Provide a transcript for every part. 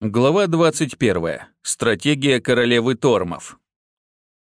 Глава 21. Стратегия королевы Тормов.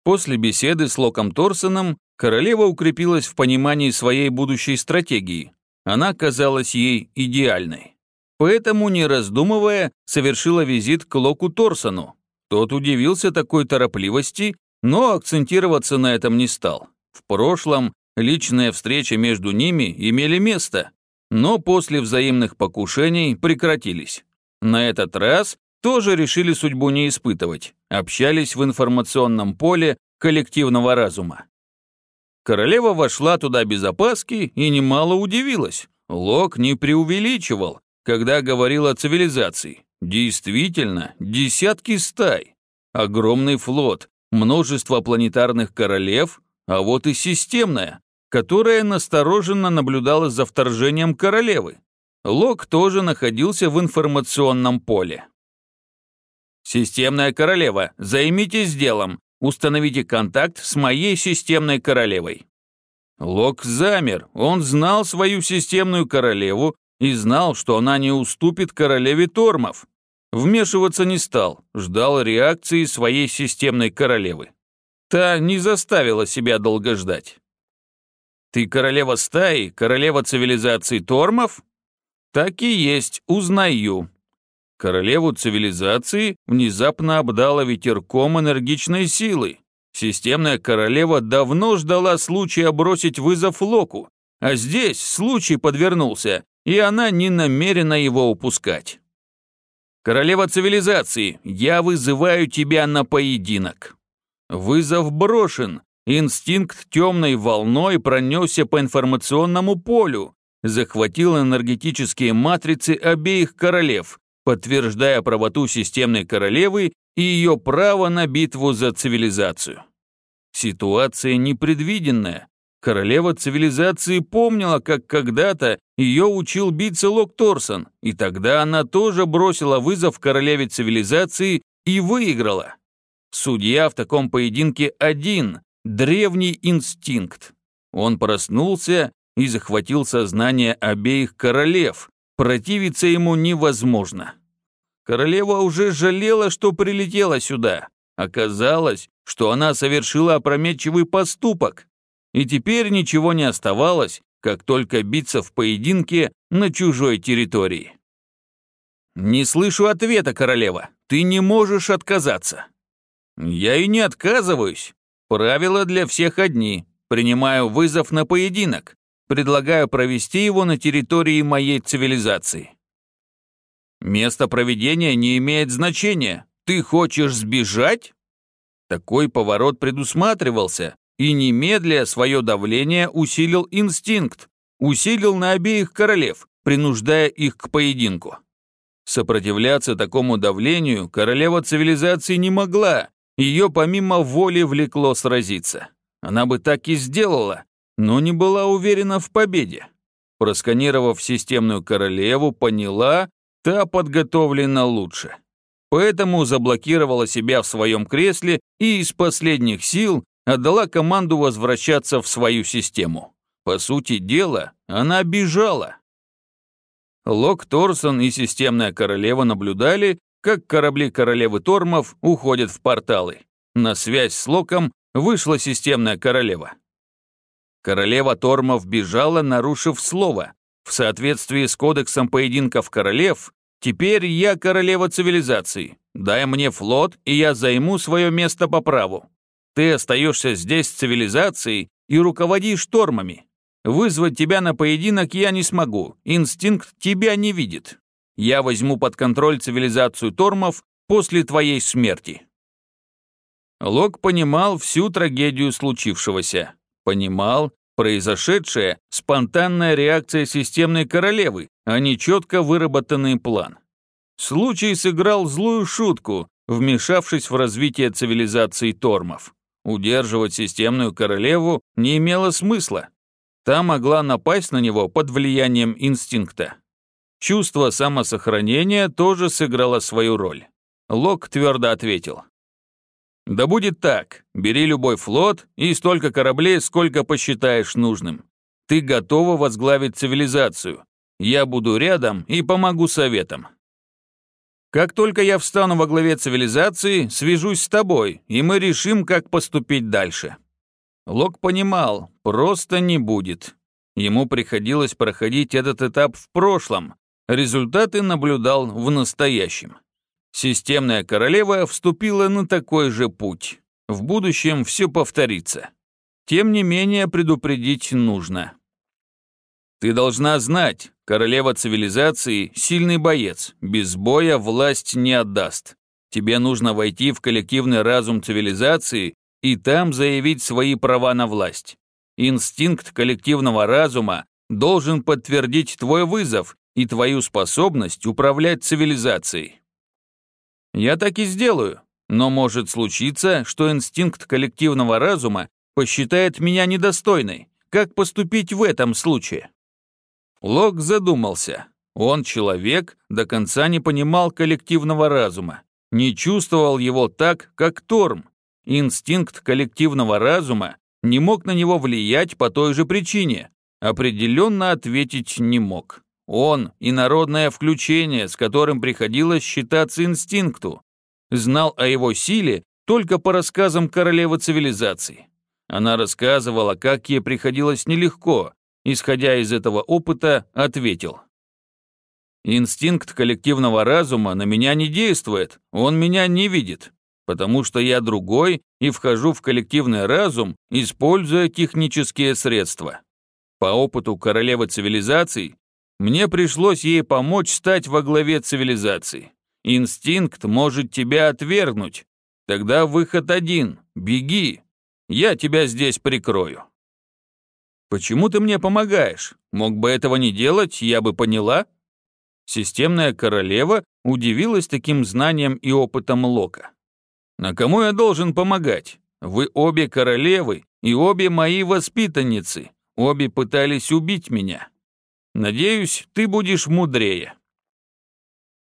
После беседы с Локом Торсоном королева укрепилась в понимании своей будущей стратегии. Она казалась ей идеальной. Поэтому, не раздумывая, совершила визит к Локу Торсону. Тот удивился такой торопливости, но акцентироваться на этом не стал. В прошлом личная встреча между ними имели место, но после взаимных покушений прекратились. На этот раз тоже решили судьбу не испытывать, общались в информационном поле коллективного разума. Королева вошла туда без опаски и немало удивилась. Лок не преувеличивал, когда говорил о цивилизации. Действительно, десятки стай, огромный флот, множество планетарных королев, а вот и системная, которая настороженно наблюдала за вторжением королевы. Лок тоже находился в информационном поле. «Системная королева, займитесь делом. Установите контакт с моей системной королевой». Лок замер. Он знал свою системную королеву и знал, что она не уступит королеве Тормов. Вмешиваться не стал, ждал реакции своей системной королевы. Та не заставила себя долго ждать. «Ты королева стаи, королева цивилизации Тормов?» Так и есть, узнаю. Королеву цивилизации внезапно обдала ветерком энергичной силы. Системная королева давно ждала случая бросить вызов Локу, а здесь случай подвернулся, и она не намерена его упускать. «Королева цивилизации, я вызываю тебя на поединок». Вызов брошен, инстинкт темной волной пронесся по информационному полю, захватил энергетические матрицы обеих королев, подтверждая правоту системной королевы и ее право на битву за цивилизацию. Ситуация непредвиденная. Королева цивилизации помнила, как когда-то ее учил биться Лок Торсон, и тогда она тоже бросила вызов королеве цивилизации и выиграла. Судья в таком поединке один – древний инстинкт. Он проснулся и захватил сознание обеих королев. Противиться ему невозможно. Королева уже жалела, что прилетела сюда. Оказалось, что она совершила опрометчивый поступок. И теперь ничего не оставалось, как только биться в поединке на чужой территории. «Не слышу ответа, королева. Ты не можешь отказаться». «Я и не отказываюсь. Правила для всех одни. Принимаю вызов на поединок. Предлагаю провести его на территории моей цивилизации. Место проведения не имеет значения. Ты хочешь сбежать? Такой поворот предусматривался, и немедля свое давление усилил инстинкт, усилил на обеих королев, принуждая их к поединку. Сопротивляться такому давлению королева цивилизации не могла, ее помимо воли влекло сразиться. Она бы так и сделала, но не была уверена в победе. Просканировав системную королеву, поняла, та подготовлена лучше. Поэтому заблокировала себя в своем кресле и из последних сил отдала команду возвращаться в свою систему. По сути дела, она бежала. Лок Торсон и системная королева наблюдали, как корабли королевы Тормов уходят в порталы. На связь с Локом вышла системная королева. Королева Тормов бежала, нарушив слово. В соответствии с кодексом поединков королев, теперь я королева цивилизации. Дай мне флот, и я займу свое место по праву. Ты остаешься здесь цивилизацией и руководишь штормами. Вызвать тебя на поединок я не смогу, инстинкт тебя не видит. Я возьму под контроль цивилизацию Тормов после твоей смерти». Лок понимал всю трагедию случившегося. Понимал, произошедшее – спонтанная реакция системной королевы, а не четко выработанный план. Случай сыграл злую шутку, вмешавшись в развитие цивилизации Тормов. Удерживать системную королеву не имело смысла. Та могла напасть на него под влиянием инстинкта. Чувство самосохранения тоже сыграло свою роль. Лок твердо ответил. Да будет так. Бери любой флот и столько кораблей, сколько посчитаешь нужным. Ты готова возглавить цивилизацию. Я буду рядом и помогу советам. Как только я встану во главе цивилизации, свяжусь с тобой, и мы решим, как поступить дальше». Лок понимал, просто не будет. Ему приходилось проходить этот этап в прошлом, результаты наблюдал в настоящем. Системная королева вступила на такой же путь. В будущем все повторится. Тем не менее, предупредить нужно. Ты должна знать, королева цивилизации – сильный боец, без боя власть не отдаст. Тебе нужно войти в коллективный разум цивилизации и там заявить свои права на власть. Инстинкт коллективного разума должен подтвердить твой вызов и твою способность управлять цивилизацией. Я так и сделаю, но может случиться, что инстинкт коллективного разума посчитает меня недостойной. Как поступить в этом случае? Лок задумался. Он, человек, до конца не понимал коллективного разума, не чувствовал его так, как Торм. Инстинкт коллективного разума не мог на него влиять по той же причине, определенно ответить не мог. Он – инородное включение, с которым приходилось считаться инстинкту, знал о его силе только по рассказам королевы цивилизации. Она рассказывала, как ей приходилось нелегко, исходя из этого опыта, ответил. «Инстинкт коллективного разума на меня не действует, он меня не видит, потому что я другой и вхожу в коллективный разум, используя технические средства. По опыту королевы цивилизаций, мне пришлось ей помочь стать во главе цивилизации. Инстинкт может тебя отвергнуть. Тогда выход один – беги. Я тебя здесь прикрою». «Почему ты мне помогаешь? Мог бы этого не делать, я бы поняла». Системная королева удивилась таким знанием и опытом Лока. «На кому я должен помогать? Вы обе королевы и обе мои воспитанницы. Обе пытались убить меня. Надеюсь, ты будешь мудрее».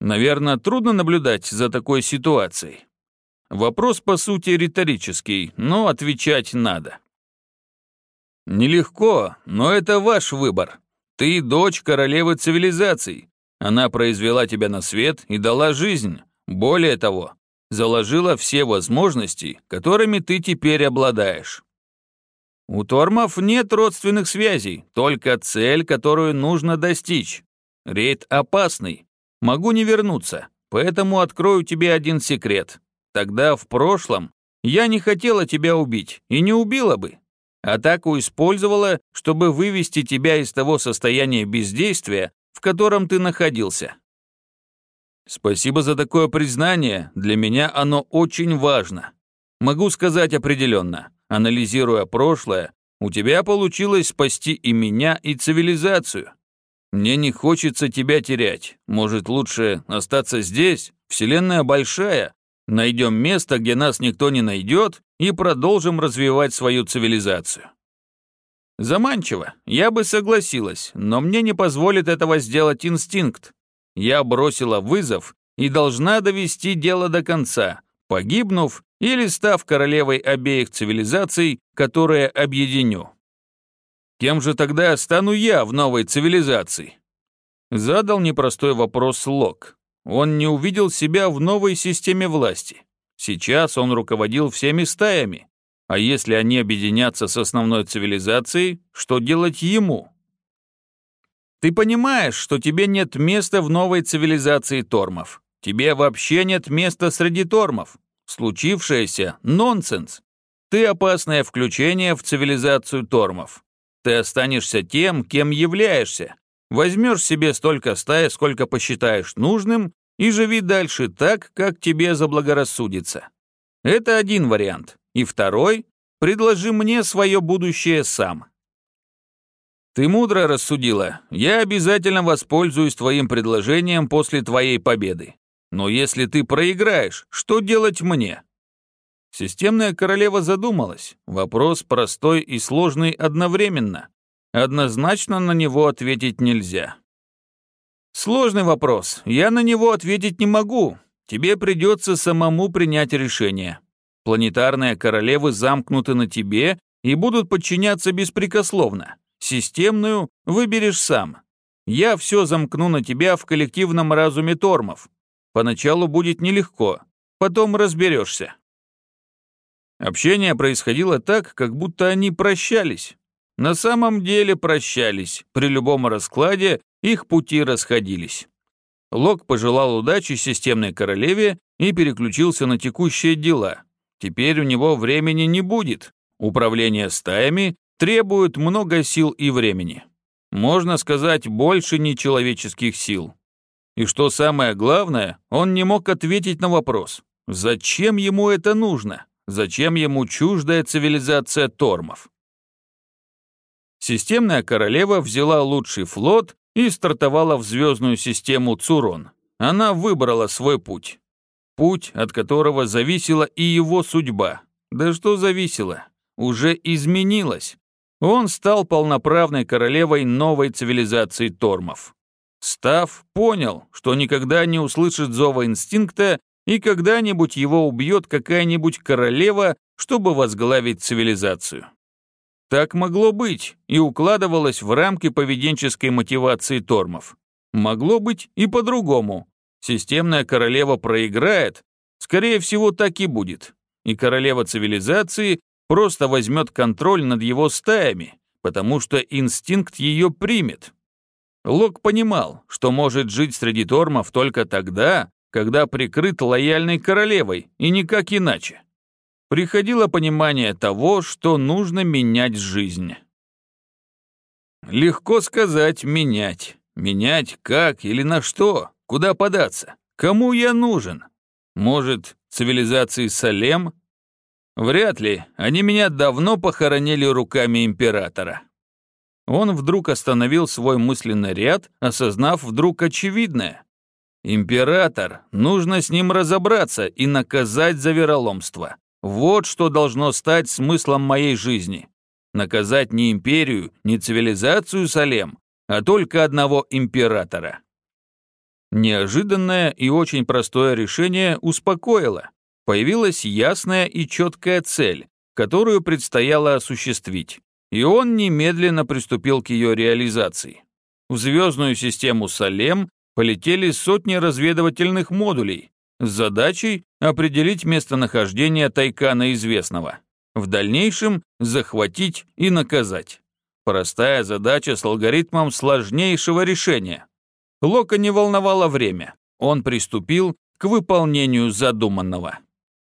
Наверное, трудно наблюдать за такой ситуацией. Вопрос, по сути, риторический, но отвечать надо. Нелегко, но это ваш выбор. Ты дочь королевы цивилизаций. Она произвела тебя на свет и дала жизнь. Более того, заложила все возможности, которыми ты теперь обладаешь. У Тормов нет родственных связей, только цель, которую нужно достичь. Рейд опасный. Могу не вернуться, поэтому открою тебе один секрет. Тогда в прошлом я не хотела тебя убить и не убила бы. Атаку использовала, чтобы вывести тебя из того состояния бездействия, в котором ты находился. Спасибо за такое признание, для меня оно очень важно. Могу сказать определенно, анализируя прошлое, у тебя получилось спасти и меня, и цивилизацию. Мне не хочется тебя терять. Может, лучше остаться здесь? Вселенная большая, Найдем место, где нас никто не найдет, и продолжим развивать свою цивилизацию. Заманчиво, я бы согласилась, но мне не позволит этого сделать инстинкт. Я бросила вызов и должна довести дело до конца, погибнув или став королевой обеих цивилизаций, которые объединю. Кем же тогда стану я в новой цивилизации? Задал непростой вопрос Лок. Он не увидел себя в новой системе власти. Сейчас он руководил всеми стаями. А если они объединятся с основной цивилизацией, что делать ему? Ты понимаешь, что тебе нет места в новой цивилизации тормов. Тебе вообще нет места среди тормов. Случившееся — нонсенс. Ты опасное включение в цивилизацию тормов. Ты останешься тем, кем являешься, Возьмешь себе столько стаи, сколько посчитаешь нужным, и живи дальше так, как тебе заблагорассудится. Это один вариант. И второй — предложи мне свое будущее сам. Ты мудро рассудила. Я обязательно воспользуюсь твоим предложением после твоей победы. Но если ты проиграешь, что делать мне? Системная королева задумалась. Вопрос простой и сложный одновременно. Однозначно на него ответить нельзя. Сложный вопрос. Я на него ответить не могу. Тебе придется самому принять решение. Планетарные королевы замкнуты на тебе и будут подчиняться беспрекословно. Системную выберешь сам. Я все замкну на тебя в коллективном разуме тормов. Поначалу будет нелегко, потом разберешься. Общение происходило так, как будто они прощались. На самом деле прощались, при любом раскладе их пути расходились. Лок пожелал удачи системной королеве и переключился на текущие дела. Теперь у него времени не будет. Управление стаями требует много сил и времени. Можно сказать, больше нечеловеческих сил. И что самое главное, он не мог ответить на вопрос, зачем ему это нужно, зачем ему чуждая цивилизация тормов. Системная королева взяла лучший флот и стартовала в звездную систему Цурон. Она выбрала свой путь. Путь, от которого зависела и его судьба. Да что зависела? Уже изменилась. Он стал полноправной королевой новой цивилизации Тормов. Став, понял, что никогда не услышит зова инстинкта и когда-нибудь его убьет какая-нибудь королева, чтобы возглавить цивилизацию. Так могло быть и укладывалось в рамки поведенческой мотивации тормов. Могло быть и по-другому. Системная королева проиграет, скорее всего, так и будет. И королева цивилизации просто возьмет контроль над его стаями, потому что инстинкт ее примет. Лок понимал, что может жить среди тормов только тогда, когда прикрыт лояльной королевой, и никак иначе приходило понимание того, что нужно менять жизнь. Легко сказать «менять». Менять как или на что? Куда податься? Кому я нужен? Может, цивилизации Салем? Вряд ли, они меня давно похоронили руками императора. Он вдруг остановил свой мысленный ряд, осознав вдруг очевидное. Император, нужно с ним разобраться и наказать за вероломство. Вот что должно стать смыслом моей жизни. Наказать не империю, не цивилизацию Салем, а только одного императора. Неожиданное и очень простое решение успокоило. Появилась ясная и четкая цель, которую предстояло осуществить, и он немедленно приступил к ее реализации. В звездную систему Салем полетели сотни разведывательных модулей, с задачей определить местонахождение Тайкана известного. В дальнейшем захватить и наказать. Простая задача с алгоритмом сложнейшего решения. Лока не волновало время. Он приступил к выполнению задуманного.